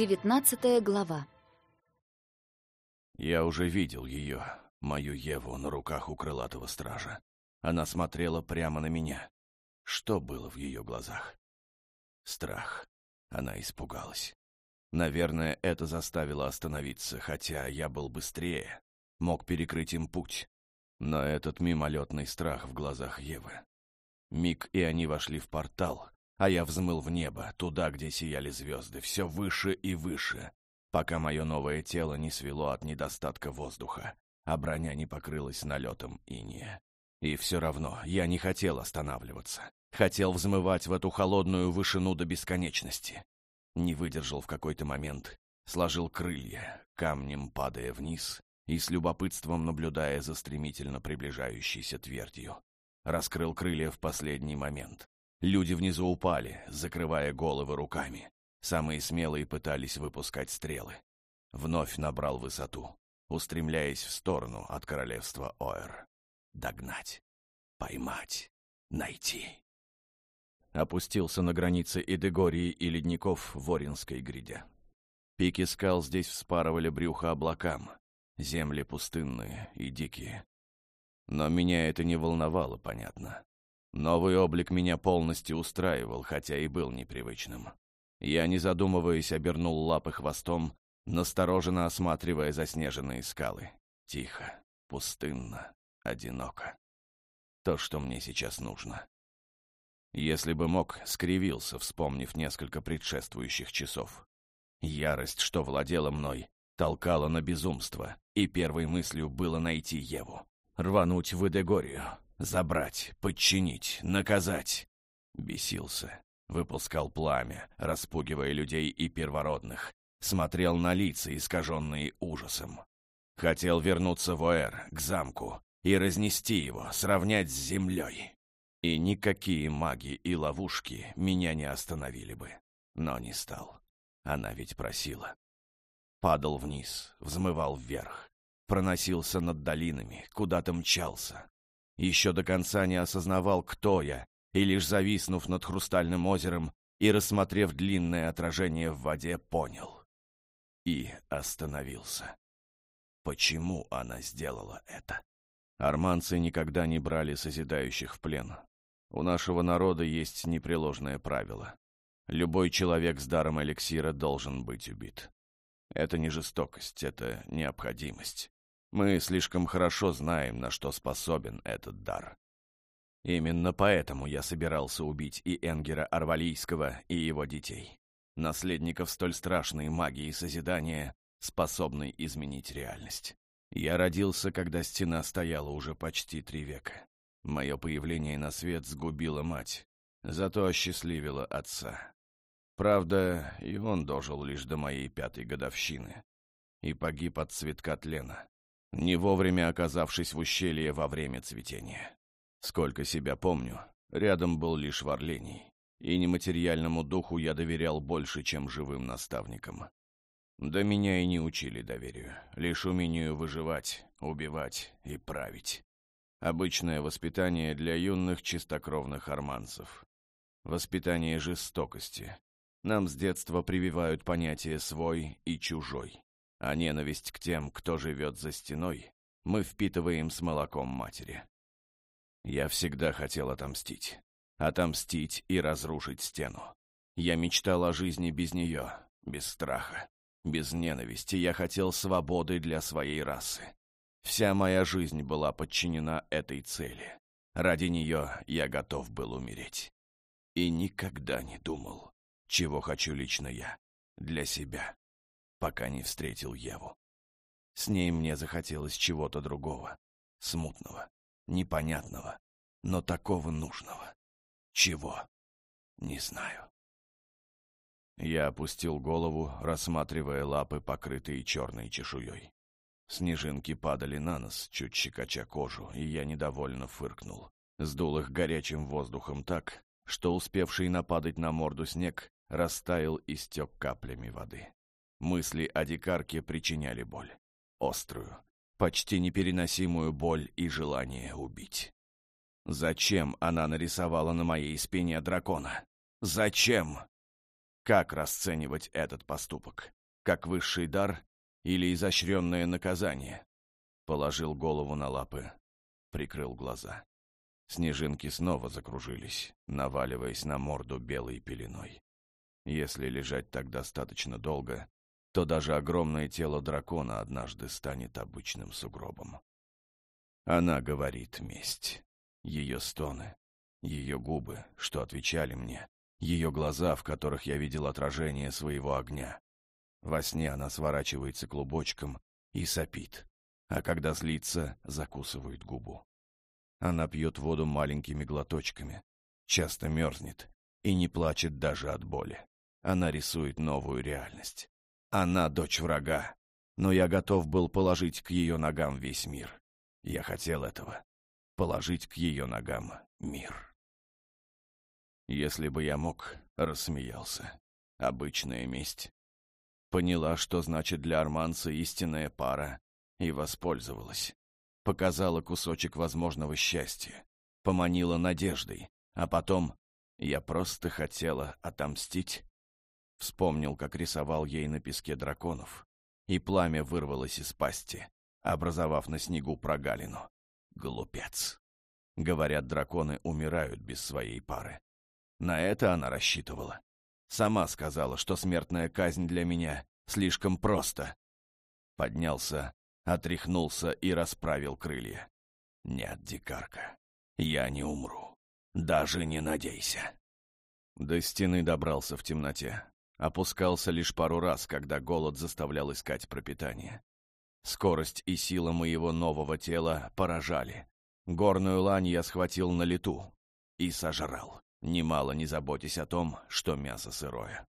Девятнадцатая глава Я уже видел ее, мою Еву, на руках у крылатого стража. Она смотрела прямо на меня. Что было в ее глазах? Страх. Она испугалась. Наверное, это заставило остановиться, хотя я был быстрее, мог перекрыть им путь. Но этот мимолетный страх в глазах Евы. Миг, и они вошли в портал, а я взмыл в небо, туда, где сияли звезды, все выше и выше, пока мое новое тело не свело от недостатка воздуха, а броня не покрылась налетом иния. И все равно я не хотел останавливаться. Хотел взмывать в эту холодную вышину до бесконечности. Не выдержал в какой-то момент, сложил крылья, камнем падая вниз и с любопытством наблюдая за стремительно приближающейся твердью. Раскрыл крылья в последний момент. Люди внизу упали, закрывая головы руками. Самые смелые пытались выпускать стрелы. Вновь набрал высоту, устремляясь в сторону от королевства Оэр. Догнать, поймать, найти опустился на границе Идегории и ледников в Оринской гряде. Пики скал здесь вспарывали брюхо облакам, земли пустынные и дикие. Но меня это не волновало, понятно. Новый облик меня полностью устраивал, хотя и был непривычным. Я, не задумываясь, обернул лапы хвостом, настороженно осматривая заснеженные скалы. Тихо, пустынно, одиноко. То, что мне сейчас нужно. Если бы мог, скривился, вспомнив несколько предшествующих часов. Ярость, что владела мной, толкала на безумство, и первой мыслью было найти Еву. Рвануть в Эдегорию, забрать, подчинить, наказать. Бесился, выпускал пламя, распугивая людей и первородных, смотрел на лица, искаженные ужасом. Хотел вернуться в Оэр, к замку, и разнести его, сравнять с землей. И никакие маги и ловушки меня не остановили бы. Но не стал. Она ведь просила. Падал вниз, взмывал вверх. Проносился над долинами, куда-то мчался. Еще до конца не осознавал, кто я, и лишь зависнув над хрустальным озером и рассмотрев длинное отражение в воде, понял. И остановился. Почему она сделала это? Арманцы никогда не брали созидающих в плен, у нашего народа есть непреложное правило. Любой человек с даром эликсира должен быть убит. Это не жестокость, это необходимость. Мы слишком хорошо знаем, на что способен этот дар. Именно поэтому я собирался убить и Энгера Арвалийского, и его детей. Наследников столь страшной магии созидания, способной изменить реальность. Я родился, когда стена стояла уже почти три века. Мое появление на свет сгубило мать, зато осчастливило отца. Правда, и он дожил лишь до моей пятой годовщины. И погиб от цветка тлена, не вовремя оказавшись в ущелье во время цветения. Сколько себя помню, рядом был лишь Варлений, и нематериальному духу я доверял больше, чем живым наставникам. Да меня и не учили доверию, лишь умению выживать, убивать и править. Обычное воспитание для юных чистокровных арманцев. Воспитание жестокости. Нам с детства прививают понятие «свой» и «чужой». А ненависть к тем, кто живет за стеной, мы впитываем с молоком матери. Я всегда хотел отомстить. Отомстить и разрушить стену. Я мечтал о жизни без нее, без страха, без ненависти. Я хотел свободы для своей расы. Вся моя жизнь была подчинена этой цели. Ради нее я готов был умереть. И никогда не думал, чего хочу лично я, для себя, пока не встретил Еву. С ней мне захотелось чего-то другого, смутного, непонятного, но такого нужного. Чего? Не знаю. Я опустил голову, рассматривая лапы, покрытые черной чешуей. Снежинки падали на нос, чуть щекоча кожу, и я недовольно фыркнул. Сдул их горячим воздухом так, что успевший нападать на морду снег растаял и стек каплями воды. Мысли о дикарке причиняли боль. Острую, почти непереносимую боль и желание убить. Зачем она нарисовала на моей спине дракона? Зачем? Как расценивать этот поступок? Как высший дар или изощренное наказание? Положил голову на лапы, прикрыл глаза. Снежинки снова закружились, наваливаясь на морду белой пеленой. Если лежать так достаточно долго, то даже огромное тело дракона однажды станет обычным сугробом. Она говорит месть. Ее стоны, ее губы, что отвечали мне, ее глаза, в которых я видел отражение своего огня. Во сне она сворачивается клубочком и сопит, а когда злится, закусывает губу. Она пьет воду маленькими глоточками, часто мерзнет и не плачет даже от боли. Она рисует новую реальность. Она дочь врага, но я готов был положить к ее ногам весь мир. Я хотел этого. Положить к ее ногам мир. Если бы я мог, рассмеялся. Обычная месть. Поняла, что значит для арманца истинная пара, и воспользовалась показала кусочек возможного счастья, поманила надеждой, а потом я просто хотела отомстить. Вспомнил, как рисовал ей на песке драконов, и пламя вырвалось из пасти, образовав на снегу прогалину. Глупец. Говорят, драконы умирают без своей пары. На это она рассчитывала. Сама сказала, что смертная казнь для меня слишком просто. Поднялся, отряхнулся и расправил крылья. «Нет, дикарка, я не умру. Даже не надейся». До стены добрался в темноте. Опускался лишь пару раз, когда голод заставлял искать пропитание. Скорость и сила моего нового тела поражали. Горную лань я схватил на лету и сожрал, немало не заботясь о том, что мясо сырое.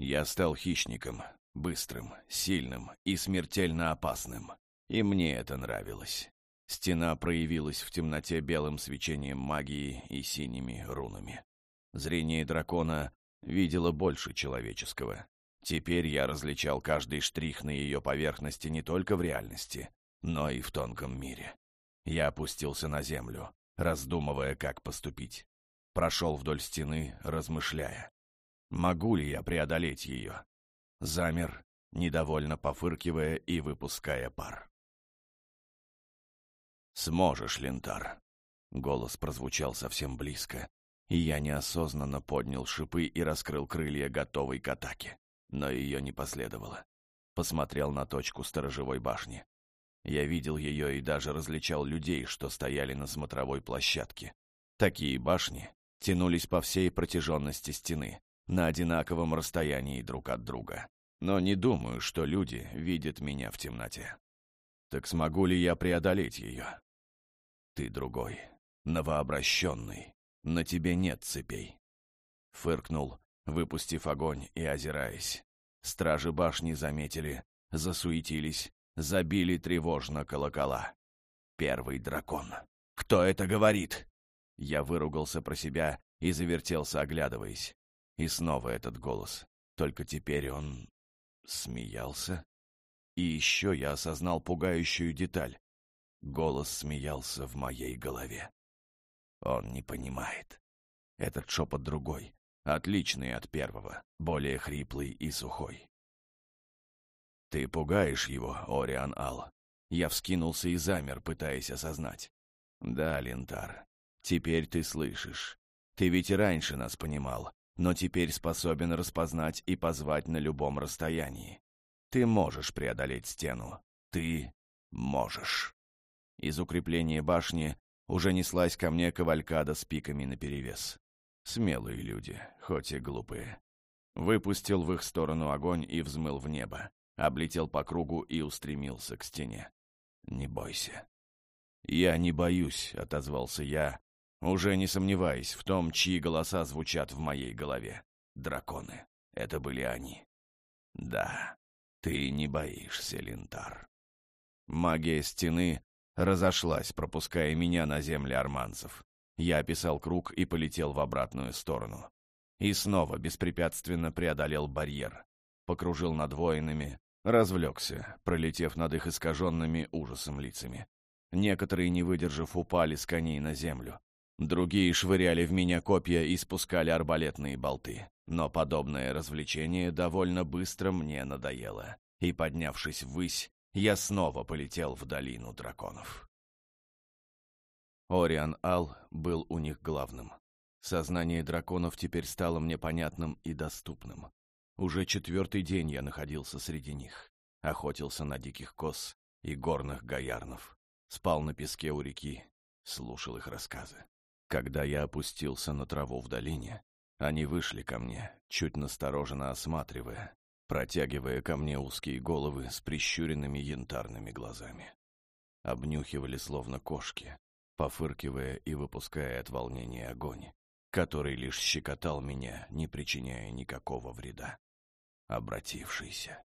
Я стал хищником, Быстрым, сильным и смертельно опасным. И мне это нравилось. Стена проявилась в темноте белым свечением магии и синими рунами. Зрение дракона видело больше человеческого. Теперь я различал каждый штрих на ее поверхности не только в реальности, но и в тонком мире. Я опустился на землю, раздумывая, как поступить. Прошел вдоль стены, размышляя. Могу ли я преодолеть ее? замер, недовольно пофыркивая и выпуская пар. «Сможешь, Лентар!» Голос прозвучал совсем близко, и я неосознанно поднял шипы и раскрыл крылья, готовый к атаке. Но ее не последовало. Посмотрел на точку сторожевой башни. Я видел ее и даже различал людей, что стояли на смотровой площадке. Такие башни тянулись по всей протяженности стены, на одинаковом расстоянии друг от друга но не думаю, что люди видят меня в темноте. Так смогу ли я преодолеть ее? Ты другой, новообращенный, на тебе нет цепей. Фыркнул, выпустив огонь и озираясь. Стражи башни заметили, засуетились, забили тревожно колокола. Первый дракон. Кто это говорит? Я выругался про себя и завертелся, оглядываясь. И снова этот голос. Только теперь он смеялся. И еще я осознал пугающую деталь. Голос смеялся в моей голове. Он не понимает. Этот шепот другой, отличный от первого, более хриплый и сухой. «Ты пугаешь его, Ориан Ал?» Я вскинулся и замер, пытаясь осознать. «Да, Лентар, теперь ты слышишь. Ты ведь и раньше нас понимал, но теперь способен распознать и позвать на любом расстоянии. Ты можешь преодолеть стену. Ты можешь. Из укрепления башни уже неслась ко мне кавалькада с пиками наперевес. Смелые люди, хоть и глупые. Выпустил в их сторону огонь и взмыл в небо. Облетел по кругу и устремился к стене. «Не бойся». «Я не боюсь», — отозвался я, уже не сомневаясь в том, чьи голоса звучат в моей голове. Драконы. Это были они. Да, ты не боишься, Линтар. Магия стены разошлась, пропуская меня на земли арманцев. Я описал круг и полетел в обратную сторону. И снова беспрепятственно преодолел барьер. Покружил над воинами, развлекся, пролетев над их искаженными ужасом лицами. Некоторые, не выдержав, упали с коней на землю. Другие швыряли в меня копья и спускали арбалетные болты. Но подобное развлечение довольно быстро мне надоело, и, поднявшись ввысь, я снова полетел в долину драконов. Ориан Ал был у них главным. Сознание драконов теперь стало мне понятным и доступным. Уже четвертый день я находился среди них. Охотился на диких коз и горных гаярнов. Спал на песке у реки, слушал их рассказы. Когда я опустился на траву в долине, они вышли ко мне, чуть настороженно осматривая, протягивая ко мне узкие головы с прищуренными янтарными глазами. Обнюхивали словно кошки, пофыркивая и выпуская от волнения огонь, который лишь щекотал меня, не причиняя никакого вреда. Обратившийся.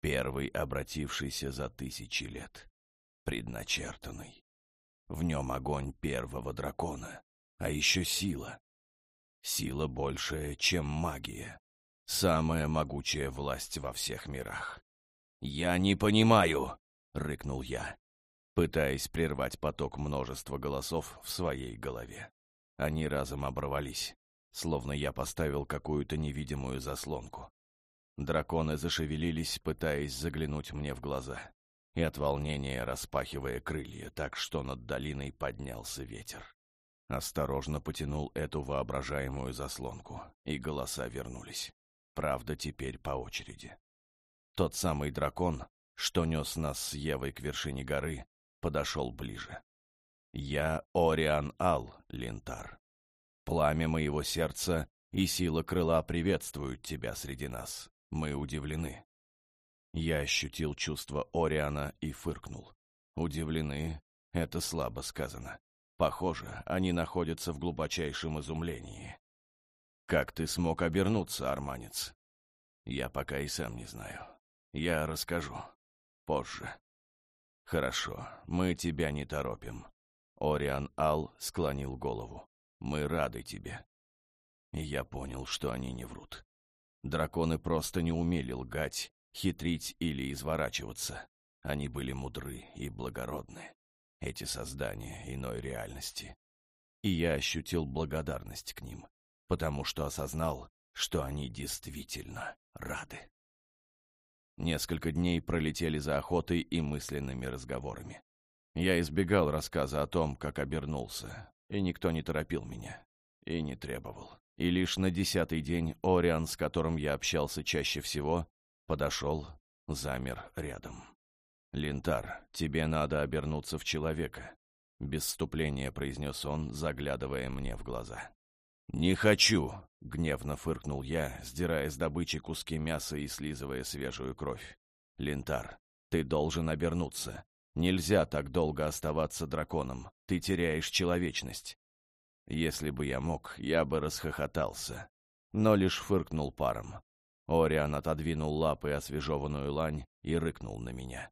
Первый обратившийся за тысячи лет. Предначертанный. В нем огонь первого дракона, а еще сила. Сила большая, чем магия. Самая могучая власть во всех мирах. «Я не понимаю!» — рыкнул я, пытаясь прервать поток множества голосов в своей голове. Они разом оборвались, словно я поставил какую-то невидимую заслонку. Драконы зашевелились, пытаясь заглянуть мне в глаза, и от волнения распахивая крылья так, что над долиной поднялся ветер. Осторожно потянул эту воображаемую заслонку, и голоса вернулись. Правда, теперь по очереди. Тот самый дракон, что нес нас с Евой к вершине горы, подошел ближе. «Я Ориан Ал, Лентар. Пламя моего сердца и сила крыла приветствуют тебя среди нас. Мы удивлены». Я ощутил чувство Ориана и фыркнул. «Удивлены — это слабо сказано. Похоже, они находятся в глубочайшем изумлении. Как ты смог обернуться, арманец? Я пока и сам не знаю. Я расскажу. Позже. Хорошо, мы тебя не торопим. Ориан Ал склонил голову. Мы рады тебе. И я понял, что они не врут. Драконы просто не умели лгать, хитрить или изворачиваться. Они были мудры и благородны. Эти создания иной реальности. И я ощутил благодарность к ним потому что осознал, что они действительно рады. Несколько дней пролетели за охотой и мысленными разговорами. Я избегал рассказа о том, как обернулся, и никто не торопил меня, и не требовал. И лишь на десятый день Ориан, с которым я общался чаще всего, подошел, замер рядом. «Лентар, тебе надо обернуться в человека», — без вступления произнес он, заглядывая мне в глаза. «Не хочу!» — гневно фыркнул я, сдирая с добычи куски мяса и слизывая свежую кровь. «Лентар, ты должен обернуться. Нельзя так долго оставаться драконом. Ты теряешь человечность». Если бы я мог, я бы расхохотался. Но лишь фыркнул паром. Ориан отодвинул лапы освежеванную лань и рыкнул на меня.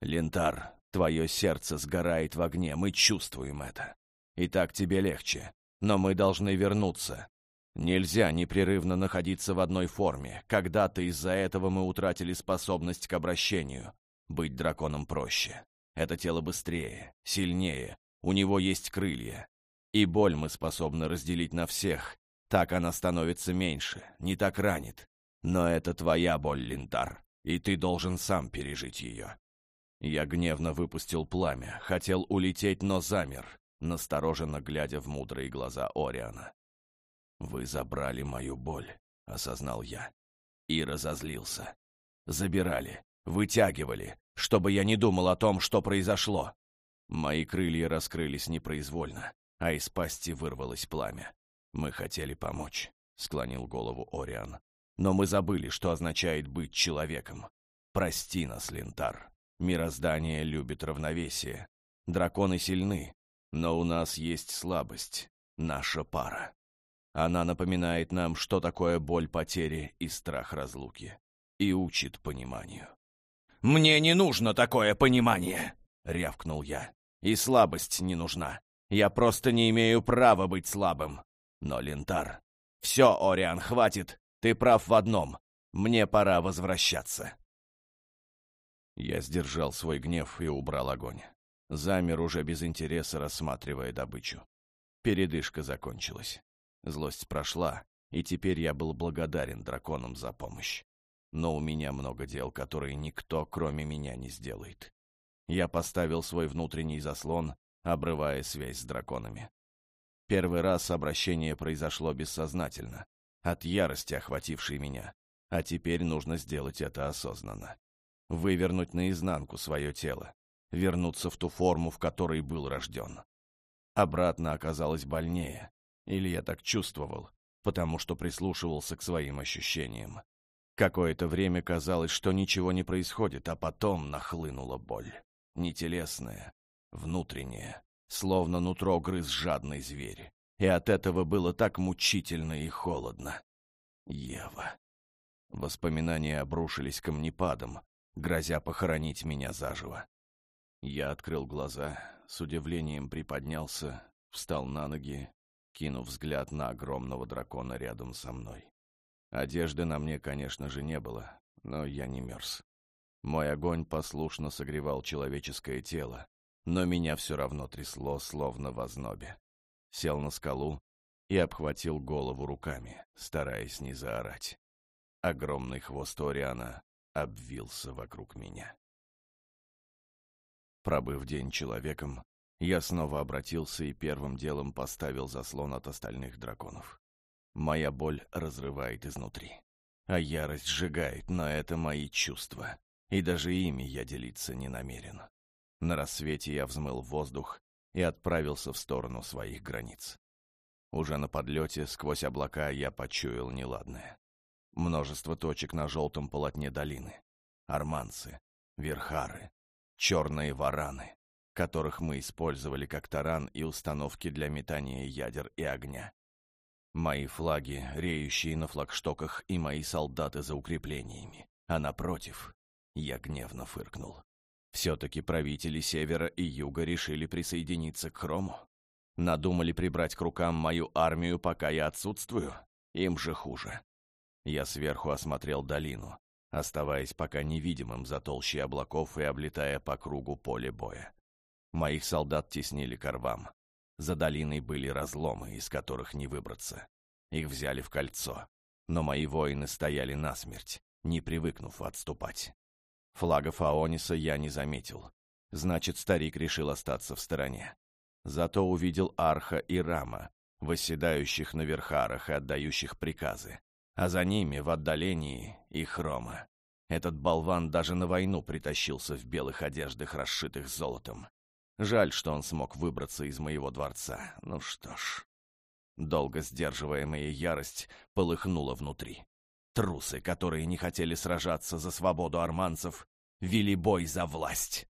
«Лентар, твое сердце сгорает в огне, мы чувствуем это. И так тебе легче. Но мы должны вернуться. Нельзя непрерывно находиться в одной форме. Когда-то из-за этого мы утратили способность к обращению. Быть драконом проще. Это тело быстрее, сильнее. У него есть крылья. И боль мы способны разделить на всех. Так она становится меньше, не так ранит. Но это твоя боль, Линтар, и ты должен сам пережить ее. Я гневно выпустил пламя, хотел улететь, но замер настороженно глядя в мудрые глаза Ориана. «Вы забрали мою боль», — осознал я. И разозлился. «Забирали, вытягивали, чтобы я не думал о том, что произошло». Мои крылья раскрылись непроизвольно, а из пасти вырвалось пламя. «Мы хотели помочь», — склонил голову Ориан. «Но мы забыли, что означает быть человеком. Прости нас, Лентар. Мироздание любит равновесие. Драконы сильны, но у нас есть слабость, наша пара. Она напоминает нам, что такое боль потери и страх разлуки. И учит пониманию. «Мне не нужно такое понимание!» — рявкнул я. «И слабость не нужна. Я просто не имею права быть слабым. Но, Лентар, все, Ориан, хватит. Ты прав в одном. Мне пора возвращаться». Я сдержал свой гнев и убрал огонь. Замер уже без интереса, рассматривая добычу. Передышка закончилась. Злость прошла, и теперь я был благодарен драконам за помощь. Но у меня много дел, которые никто, кроме меня, не сделает. Я поставил свой внутренний заслон, обрывая связь с драконами. Первый раз обращение произошло бессознательно, от ярости, охватившей меня, а теперь нужно сделать это осознанно. Вывернуть наизнанку свое тело, вернуться в ту форму, в которой был рожден. Обратно оказалось больнее, или я так чувствовал, потому что прислушивался к своим ощущениям. Какое-то время казалось, что ничего не происходит, а потом нахлынула боль. Не телесная, внутренняя, словно нутро грыз жадный зверь. И от этого было так мучительно и холодно. Ева. Воспоминания обрушились камнепадом, грозя похоронить меня заживо. Я открыл глаза, с удивлением приподнялся, встал на ноги, кинув взгляд на огромного дракона рядом со мной. Одежды на мне, конечно же, не было, но я не мерз. Мой огонь послушно согревал человеческое тело, но меня все равно трясло, словно в ознобе. Сел на скалу и обхватил голову руками, стараясь не заорать. Огромный хвост Ориана обвился вокруг меня. Пробыв день человеком, я снова обратился и первым делом поставил заслон от остальных драконов. Моя боль разрывает изнутри. А ярость сжигает, но это мои чувства. И даже ими я делиться не намерен. На рассвете я взмыл воздух и отправился в сторону своих границ. Уже на подлете, сквозь облака, я почуял неладное. Множество точек на желтом полотне долины. Арманцы, верхары, черные вараны, которых мы использовали как таран и установки для метания ядер и огня. Мои флаги, реющие на флагштоках, и мои солдаты за укреплениями. А напротив, я гневно фыркнул. Все-таки правители Севера и Юга решили присоединиться к Хрому. Надумали прибрать к рукам мою армию, пока я отсутствую? Им же хуже. Я сверху осмотрел долину, оставаясь пока невидимым за толщей облаков и облетая по кругу поле боя. Моих солдат теснили к рвам. За долиной были разломы, из которых не выбраться. Их взяли в кольцо. Но мои воины стояли насмерть, не привыкнув отступать. Флагов Аониса я не заметил. Значит, старик решил остаться в стороне. Зато увидел Арха и Рама, восседающих на верхарах и отдающих приказы. А за ними, в отдалении, и Хрома. Этот болван даже на войну притащился в белых одеждах, расшитых золотом. Жаль, что он смог выбраться из моего дворца. Ну что ж. Долго сдерживаемая ярость полыхнула внутри. Трусы, которые не хотели сражаться за свободу арманцев, вели бой за власть.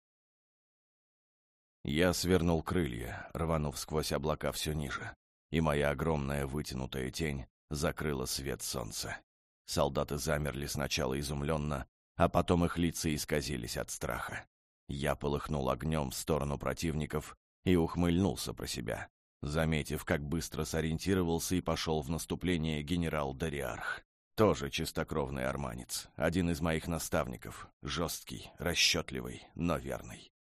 Я свернул крылья, рванув сквозь облака все ниже, и моя огромная вытянутая тень закрыла свет солнца. Солдаты замерли сначала изумленно, а потом их лица исказились от страха. Я полыхнул огнем в сторону противников и ухмыльнулся про себя, заметив, как быстро сориентировался и пошел в наступление генерал Дариарх. Тоже чистокровный арманец, один из моих наставников, жесткий, расчетливый, но верный.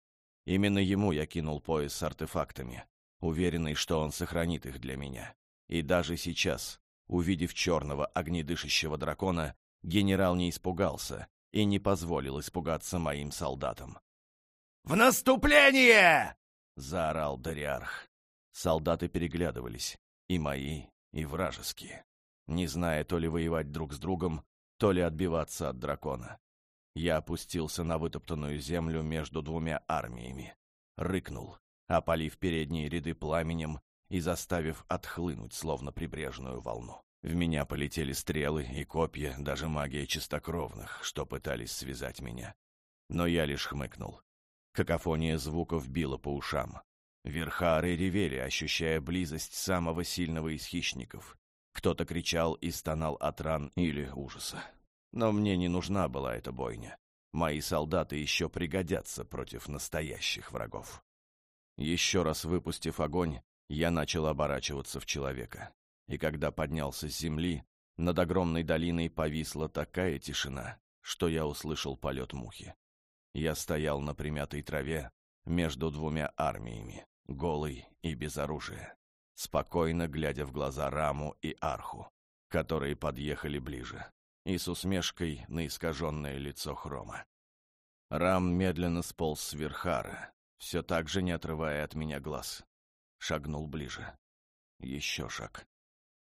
Именно ему я кинул пояс с артефактами, уверенный, что он сохранит их для меня. И даже сейчас, увидев черного огнедышащего дракона, генерал не испугался и не позволил испугаться моим солдатам. «В наступление!» — заорал Дариарх. Солдаты переглядывались, и мои, и вражеские, не зная то ли воевать друг с другом, то ли отбиваться от дракона. Я опустился на вытоптанную землю между двумя армиями, рыкнул, опалив передние ряды пламенем и заставив отхлынуть, словно прибрежную волну. В меня полетели стрелы и копья, даже магия чистокровных, что пытались связать меня. Но я лишь хмыкнул. Какофония звуков била по ушам. Верхары ревели, ощущая близость самого сильного из хищников. Кто-то кричал и стонал от ран или ужаса. Но мне не нужна была эта бойня. Мои солдаты еще пригодятся против настоящих врагов. Еще раз выпустив огонь, я начал оборачиваться в человека. И когда поднялся с земли, над огромной долиной повисла такая тишина, что я услышал полет мухи. Я стоял на примятой траве между двумя армиями, голый и без оружия, спокойно глядя в глаза Раму и Арху. которые подъехали ближе, и с усмешкой на искаженное лицо Хрома. Рам медленно сполз с верхара, все так же не отрывая от меня глаз. Шагнул ближе. Еще шаг.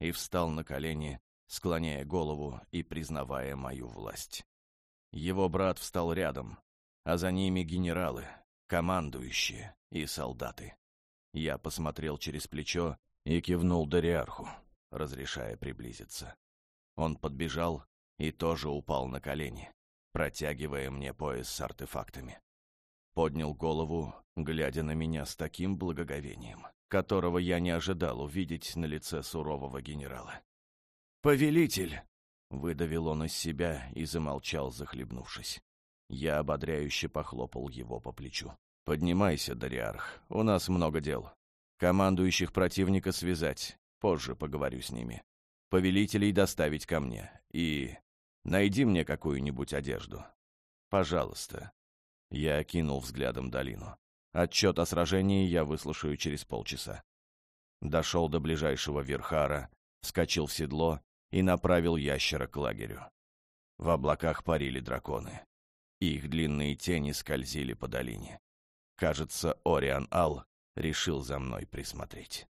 И встал на колени, склоняя голову и признавая мою власть. Его брат встал рядом, а за ними генералы, командующие и солдаты. Я посмотрел через плечо и кивнул Дориарху, разрешая приблизиться. Он подбежал и тоже упал на колени, протягивая мне пояс с артефактами. Поднял голову, глядя на меня с таким благоговением, которого я не ожидал увидеть на лице сурового генерала. «Повелитель!» — выдавил он из себя и замолчал, захлебнувшись. Я ободряюще похлопал его по плечу. «Поднимайся, Дариарх, у нас много дел. Командующих противника связать, позже поговорю с ними. Повелителей доставить ко мне. И найди мне какую-нибудь одежду. Пожалуйста». Я окинул взглядом долину. Отчет о сражении я выслушаю через полчаса. Дошел до ближайшего верхара, вскочил в седло и направил ящера к лагерю. В облаках парили драконы. Их длинные тени скользили по долине. Кажется, Ориан Ал решил за мной присмотреть.